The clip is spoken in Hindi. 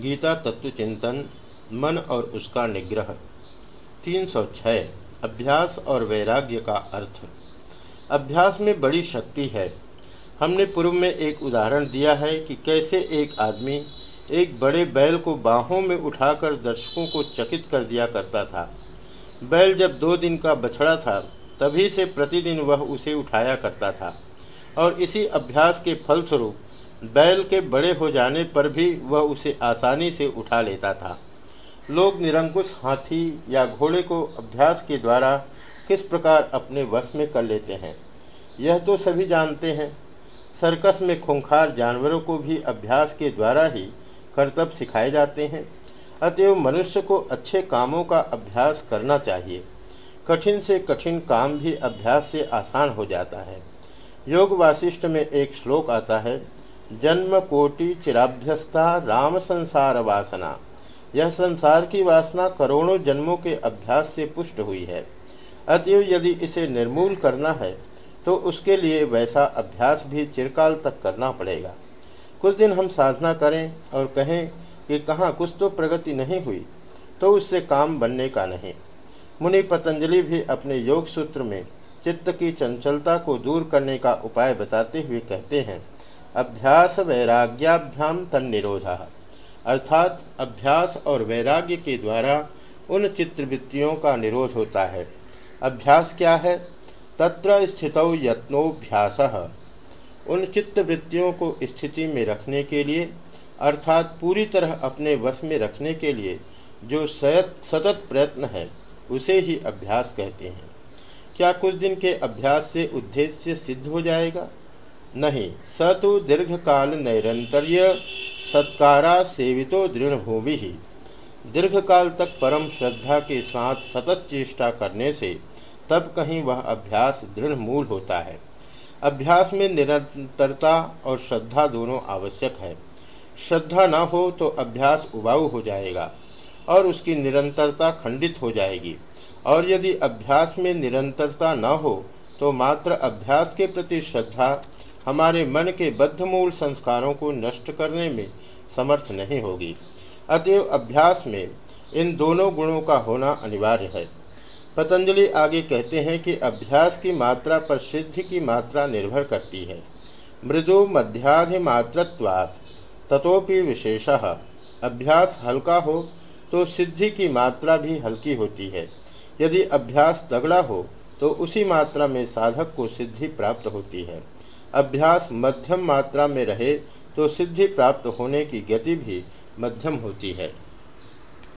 गीता तत्व चिंतन, मन और उसका निग्रह। 306 अभ्यास और वैराग्य का अर्थ। अभ्यास में बड़ी शक्ति है। हमने पूर्व में एक उदाहरण दिया है कि कैसे एक आदमी एक बड़े बैल को बाहों में उठाकर दर्शकों को चकित कर दिया करता था। बैल जब दो दिन का बछड़ा था, तभी से प्रतिदिन वह उसे उठाया करता था। और इसी अभ्यास के फलस्वरूप बैल के बड़े हो जाने पर भी वह उसे आसानी से उठा लेता था। लोग निरंकुश हाथी या घोड़े को अभ्यास के द्वारा किस प्रकार अपने वश में कर लेते हैं, यह तो सभी जानते हैं। सर्कस में खूंखार जानवरों को भी अभ्यास के द्वारा ही कर्तव्य सिखाए जाते हैं। अतएव मनुष्य को अच्छे कामों का अभ्यास करना चाहिए। कठिन से कठिन काम भी अभ्यास से आसान हो जाता है। योग वासिष्ठ में एक श्लोक आता है जन्म कोटि चिराभ्यस्ता राम संसार वासना। यह संसार की वासना करोड़ों जन्मों के अभ्यास से पुष्ट हुई है। अतएव यदि इसे निर्मूल करना है तो उसके लिए वैसा अभ्यास भी चिरकाल तक करना पड़ेगा। कुछ दिन हम साधना करें और कहें कि कहाँ कुछ तो प्रगति नहीं हुई तो उससे काम बनने का नहीं। मुनि पतंजलि भी अपने योग सूत्र में चित्त की चंचलता को दूर करने का उपाय बताते हुए कहते हैं अभ्यास वैराग्याभ्याम तन निरोधा अर्थात अभ्यास और वैराग्य के द्वारा उन चित्रवृत्तियों का निरोध होता है। अभ्यास क्या है? तत्र स्थित यत्नोभ्यास। उन चित्तवृत्तियों को स्थिति में रखने के लिए, अर्थात पूरी तरह अपने वश में रखने के लिए, जो सतत प्रयत्न है, उसे ही अभ्यास कहते हैं। क्या कुछ दिन के अभ्यास से उद्देश्य सिद्ध हो जाएगा? नहीं, स तो दीर्घ काल नैरंतर्य सत्कारा सेवितो दृढ़ भूमि ही। दीर्घ काल तक परम श्रद्धा के साथ सतत चेष्टा करने से तब कहीं वह अभ्यास दृढ़ मूल होता है। अभ्यास में निरंतरता और श्रद्धा दोनों आवश्यक है। श्रद्धा न हो तो अभ्यास उबाऊ हो जाएगा और उसकी निरंतरता खंडित हो जाएगी। और यदि अभ्यास में निरंतरता न हो तो मात्र अभ्यास के प्रति श्रद्धा हमारे मन के बद्धमूल संस्कारों को नष्ट करने में समर्थ नहीं होगी। अतएव अभ्यास में इन दोनों गुणों का होना अनिवार्य है। पतंजलि आगे कहते हैं कि अभ्यास की मात्रा पर सिद्धि की मात्रा निर्भर करती है। मृदु मध्याधिमात्रत्वात् तथोपि विशेष। अभ्यास हल्का हो तो सिद्धि की मात्रा भी हल्की होती है। यदि अभ्यास तगड़ा हो तो उसी मात्रा में साधक को सिद्धि प्राप्त होती है। अभ्यास मध्यम मात्रा में रहे तो सिद्धि प्राप्त होने की गति भी मध्यम होती है।